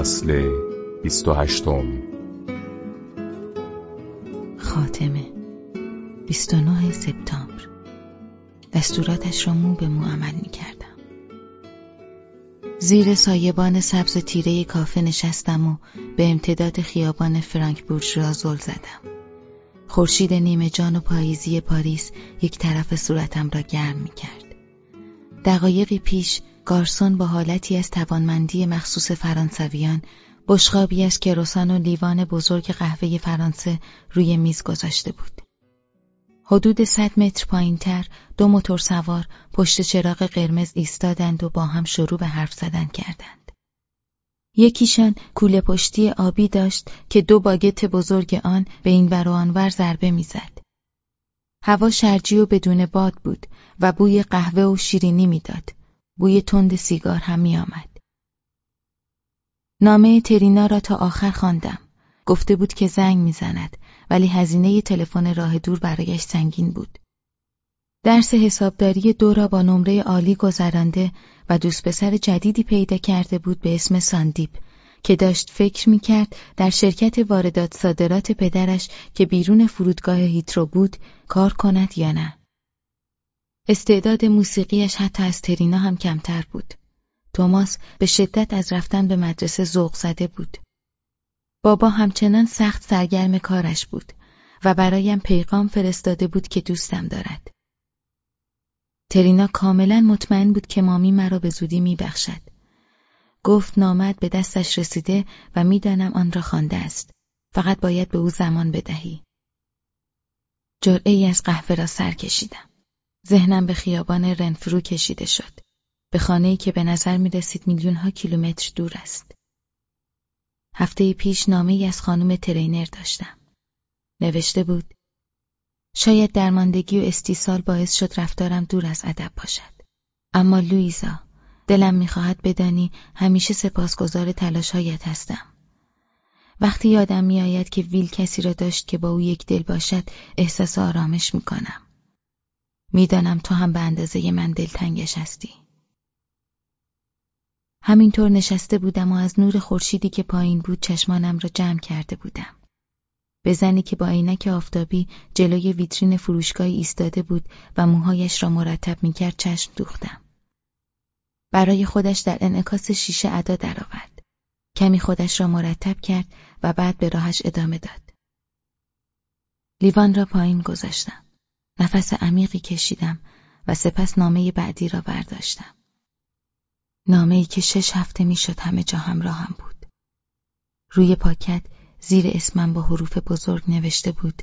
فصل 28 خاتمه 29 سپتامبر دستوراتش را مو به مو عمل می کردم. زیر سایبان سبز تیره کافه نشستم و به امتداد خیابان فرانک را زل زدم. خورشید نیمه جان و پاییزی پاریس یک طرف صورتم را گرم می کرد. دقایقی پیش گارسون با حالتی از توانمندی مخصوص فرانسویان بشقابی از کروسان و لیوان بزرگ قهوه فرانسه روی میز گذاشته بود. حدود صد متر پایینتر دو موتور سوار پشت چراغ قرمز ایستادند و با هم شروع به حرف زدن کردند. یکیشان کوله پشتی آبی داشت که دو باگت بزرگ آن به این و آنور ضربه می‌زد. هوا شرجی و بدون باد بود و بوی قهوه و شیرینی می‌داد. بوی تند سیگار هم میآمد. نامه ترینا را تا آخر خواندم. گفته بود که زنگ می‌زند ولی هزینه تلفن راه دور برایش سنگین بود. درس حسابداری دو را با نمره عالی گذرانده و دوست پسر جدیدی پیدا کرده بود به اسم ساندیپ که داشت فکر می‌کرد در شرکت واردات صادرات پدرش که بیرون فرودگاه هیترو بود کار کند یا نه. استعداد موسیقیش حتی از ترینا هم کمتر بود. توماس به شدت از رفتن به مدرسه ذوق زده بود. بابا همچنان سخت سرگرم کارش بود و برایم پیغام فرستاده بود که دوستم دارد. ترینا کاملا مطمئن بود که مامی مرا به زودی میبخشد. گفت نامد به دستش رسیده و می‌دانم آن را خوانده است. فقط باید به او زمان بدهی. جرعه ای از قهوه را سر کشیدم. ذهنم به خیابان رنفرو کشیده شد. به خانه‌ای که به نظر می رسید میلیون ها کیلومتر دور است. هفته پیش نامه ای از خانم ترینر داشتم. نوشته بود شاید درماندگی و استیصال باعث شد رفتارم دور از ادب باشد. اما لویزا دلم می‌خواهد بدانی همیشه سپاسگزار تلاشهایت هستم. وقتی یادم میآید که ویل کسی را داشت که با او یک دل باشد احساس آرامش می‌کنم. می‌دانم تو هم به اندازه من دلتنگش هستی. همینطور نشسته بودم و از نور خورشیدی که پایین بود چشمانم را جمع کرده بودم. به زنی که با عینک آفتابی جلوی ویترین فروشگاهی ایستاده بود و موهایش را مرتب می‌کرد چشم دوختم. برای خودش در انعکاس شیشه ادا درآورد. کمی خودش را مرتب کرد و بعد به راهش ادامه داد. لیوان را پایین گذاشتم. نفس عمیقی کشیدم و سپس نامه بعدی را برداشتم. نامه ای که شش هفته می‌شد همه جا همراهم بود. روی پاکت زیر اسمم با حروف بزرگ نوشته بود.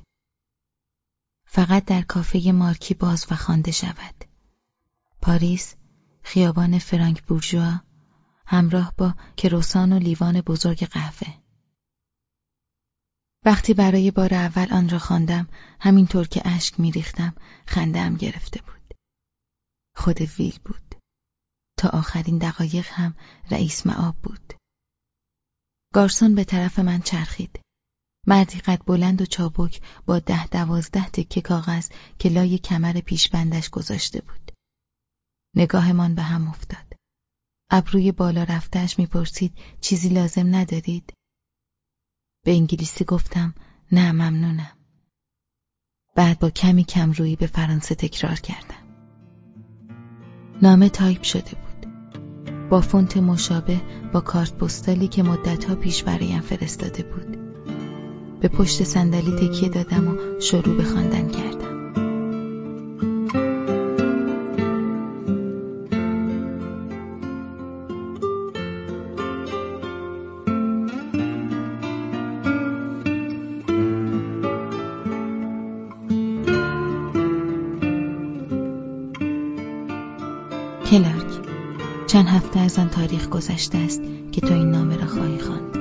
فقط در کافه مارکی باز و خوانده شود. پاریس، خیابان فرانک بورژوا، همراه با کروسان و لیوان بزرگ قهوه. وقتی برای بار اول آن را خواندم همینطور که اشک میریختم خندهام گرفته بود. خود ویل بود. تا آخرین دقایق هم رئیس معاب بود. گارسون به طرف من چرخید. مردی قد بلند و چابک با ده دوازده تکه کاغذ که لای کمر پیشبندش گذاشته بود. نگاهمان به هم افتاد. ابروی بالا رفته‌ش می‌پرسید چیزی لازم ندارید؟ به انگلیسی گفتم نه ممنونم. بعد با کمی کم رویی به فرانسه تکرار کردم. نامه تایپ شده بود. با فونت مشابه با کارت پستالی که مدتها پیش برایم فرستاده بود. به پشت صندلی تکیه دادم و شروع به خواندن کردم. کلارک چند هفته از آن تاریخ گذشته است که تو این نامه را خواهی خواند.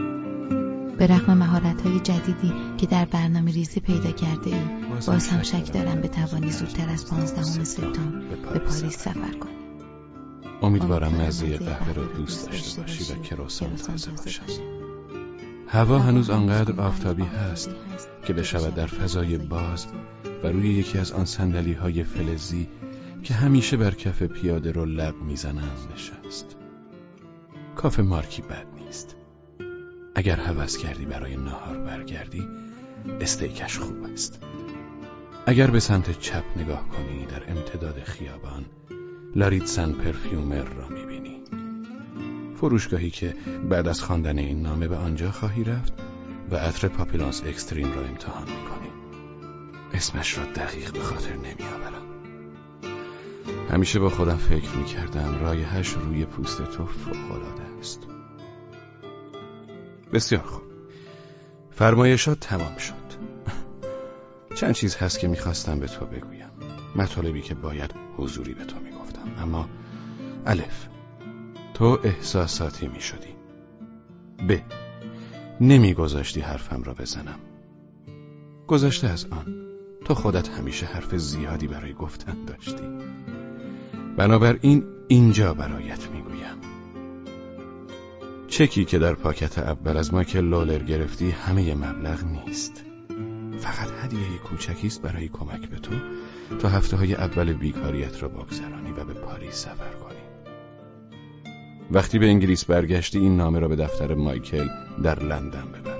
به رغم مهارت جدیدی که در برنامه ریزی پیدا کرده ای باز هم شک دارم به توانی زودتر از پانزدهم سپتامبر به پاریس سفر کنی. امیدوارم مزه قهوه را دوست داشته باشی و کروسان تازه باشد هوا هنوز آنقدر آفتابی هست که بشود در فضای باز و روی یکی از آن سندلی های فلزی که همیشه بر کف پیاده رو لب می‌زنم نشست. کافه مارکی بد نیست. اگر هوس کردی برای نهار برگردی استیکش خوب است. اگر به سمت چپ نگاه کنی در امتداد خیابان لاریتسن پرفیومر را می‌بینی. فروشگاهی که بعد از خواندن این نامه به آنجا خواهی رفت و عطر پاپیلانس اکستریم را امتحان می‌کنی. اسمش را دقیق به خاطر نمیآورم. همیشه با خودم فکر می‌کردم رایحش روی پوست تو فوقالعاده است. بسیار خوب. فرمایشات تمام شد. چند چیز هست که می‌خواستم به تو بگویم. مطالبی که باید حضوری به تو می‌گفتم. اما الف تو احساساتی می‌شدی. ب نمیگذاشتی حرفم را بزنم. گذشته از آن تو خودت همیشه حرف زیادی برای گفتن داشتی. بنابراین اینجا برایت می‌گویم. چکی که در پاکت اول از مایکل لولر گرفتی همه مبلغ نیست. فقط هدیه کوچکی است برای کمک به تو تا هفته های اول بیکاریت را بگذرانی و به پاریس سفر کنی. وقتی به انگلیس برگشتی این نامه را به دفتر مایکل در لندن ببر.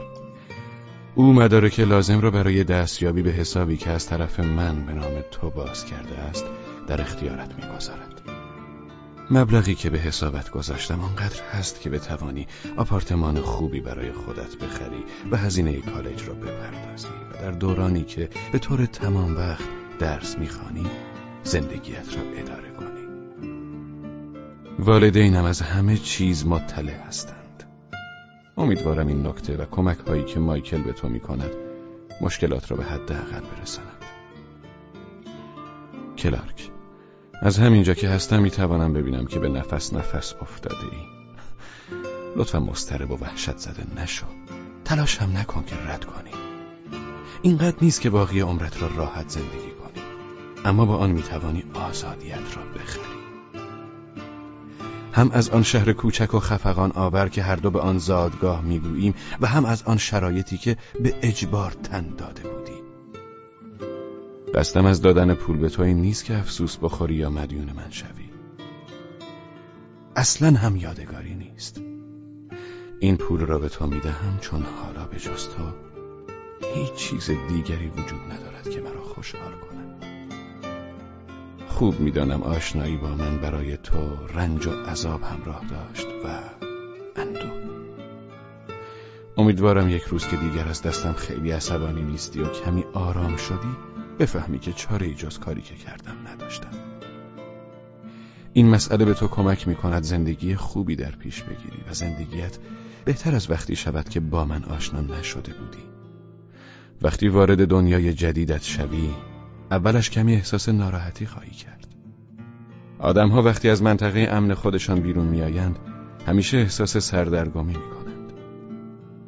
او مدارک لازم را برای دستیابی به حسابی که از طرف من به نام تو باز کرده است در اختیارت می‌گذارد. مبلغی که به حسابت گذاشتم آنقدر هست که بتوانی آپارتمان خوبی برای خودت بخری و هزینه کالج را بپردازی و در دورانی که به طور تمام وقت درس می‌خوانی زندگیت را اداره کنی. والدینم از همه چیز مطلع هستند. امیدوارم این نکته و کمک هایی که مایکل به تو می‌کند مشکلات را به حد اقل برساند. کلارک از همینجا که هستم می‌توانم ببینم که به نفس نفس افتاده ای لطفا مسترب و وحشت زده نشو. تلاش هم نکن که رد کنی. اینقدر نیست که باقی عمرت را راحت زندگی کنی. اما با آن می‌توانی آزادیت را بخری. هم از آن شهر کوچک و خفقان آور که هر دو به آن زادگاه می‌گوییم و هم از آن شرایطی که به اجبار تن داده بودی دستم از دادن پول به تو این نیست که افسوس بخوری یا مدیون من شوی. اصلا هم یادگاری نیست. این پول را به تو می‌دهم چون حالا به جز تو هیچ چیز دیگری وجود ندارد که مرا خوشحال کند. خوب می‌دانم آشنایی با من برای تو رنج و عذاب همراه داشت و اندو امیدوارم یک روز که دیگر از دستم خیلی عصبانی نیستی و کمی آرام شدی بفهمی که چاره جز کاری که کردم نداشتم. این مسئله به تو کمک می کند زندگی خوبی در پیش بگیری و زندگیت بهتر از وقتی شود که با من آشنا نشده بودی. وقتی وارد دنیای جدیدت شوی اولش کمی احساس ناراحتی خواهی کرد. آدمها وقتی از منطقه امن خودشان بیرون میآیند همیشه احساس سردرگمی می کنند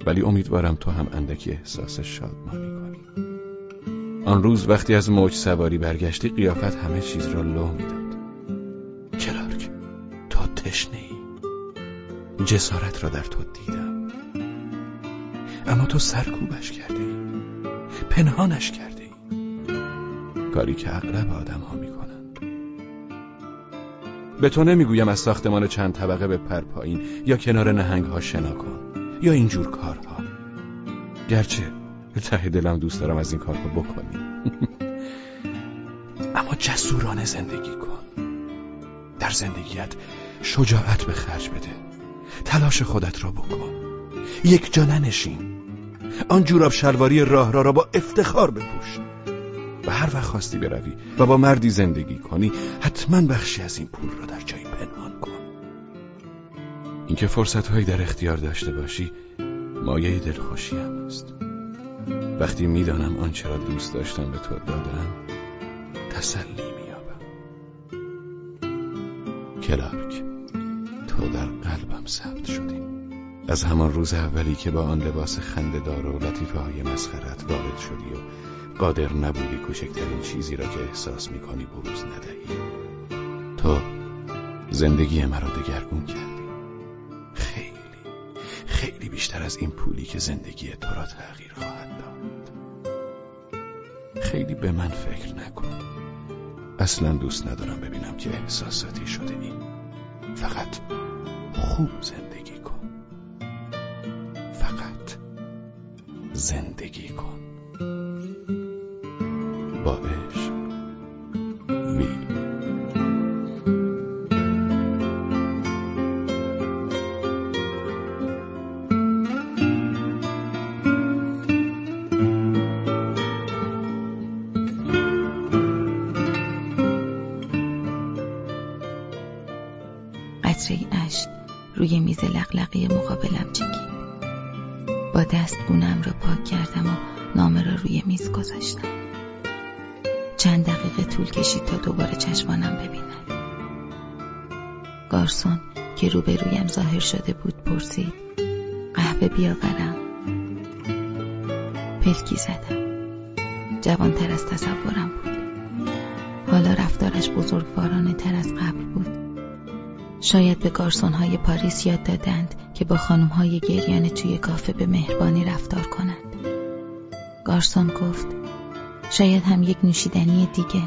ولی امیدوارم تو هم اندکی احساس شادمانی کنی. آن روز وقتی از موج سواری برگشتی قیافت همه چیز را لو می‌داد. کلارک تو تشنه ای. جسارت را در تو دیدم. اما تو سرکوبش کرده ای پنهانش کرده ای کاری که اغلب آدم ها می کنند به تو نمی‌گویم از ساختمان چند طبقه به پر پایین یا کنار نهنگ ها شنا کن یا اینجور کارها. گرچه ته دلم دوست دارم از این کارها بکنی. اما جسورانه زندگی کن. در زندگیت شجاعت به خرج بده. تلاش خودت را بکن. یک جا ننشین. آن جوراب شلواری راه را را با افتخار بپوش. و هر وقت خواستی بروی و با مردی زندگی کنی حتما بخشی از این پول را در جایی پنهان کن. اینکه فرصتهایی در اختیار داشته باشی مایه دلخوشی هم است. وقتی می‌دانم آنچه را دوست داشتم به تو دادم تسلی مییابم. کلارک تو در قلبم ثبت شدی. از همان روز اولی که با آن لباس خندهدار و لطیفه های مسخرت وارد شدی و قادر نبودی کوچکترین چیزی را که احساس می‌کنی بروز ندهی تو زندگی مرا دگرگون خیلی خیلی بیشتر از این پولی که زندگی تو را تغییر خواهد داد. خیلی به من فکر نکن. اصلا دوست ندارم ببینم که احساساتی شده ای فقط خوب زندگی کن. فقط زندگی کن. با عشق. قطره روی میز لقلقی مقابلم چکید. با دست گونم را پاک کردم و نامه را روی میز گذاشتم. چند دقیقه طول کشید تا دوباره چشمانم ببیند. گارسون که روبرویم ظاهر شده بود پرسید قهوه بیاورم؟ پلکی زدم. جوانتر از تصورم بود. حالا رفتارش بزرگوارانه تر از قبل بود. شاید به گارسون های پاریس یاد دادند که با خانم های گریان توی کافه به مهربانی رفتار کنند. گارسون گفت شاید هم یک نوشیدنی دیگه.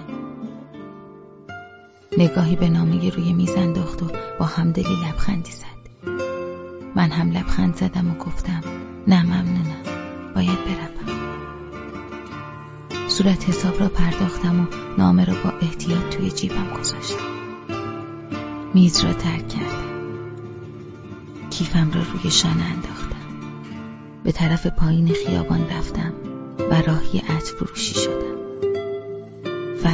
نگاهی به نامه روی میز انداخت و با همدلی لبخندی زد. من هم لبخند زدم و گفتم نه ممنونم باید بروم. صورت حساب را پرداختم و نامه را با احتیاط توی جیبم گذاشتم. میز را ترک کردم. کیفم را روی شانه انداختم. به طرف پایین خیابان رفتم و راهی عطر فروشی شدم. و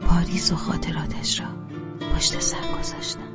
پاریس و خاطراتش را پشت سر گذاشتم.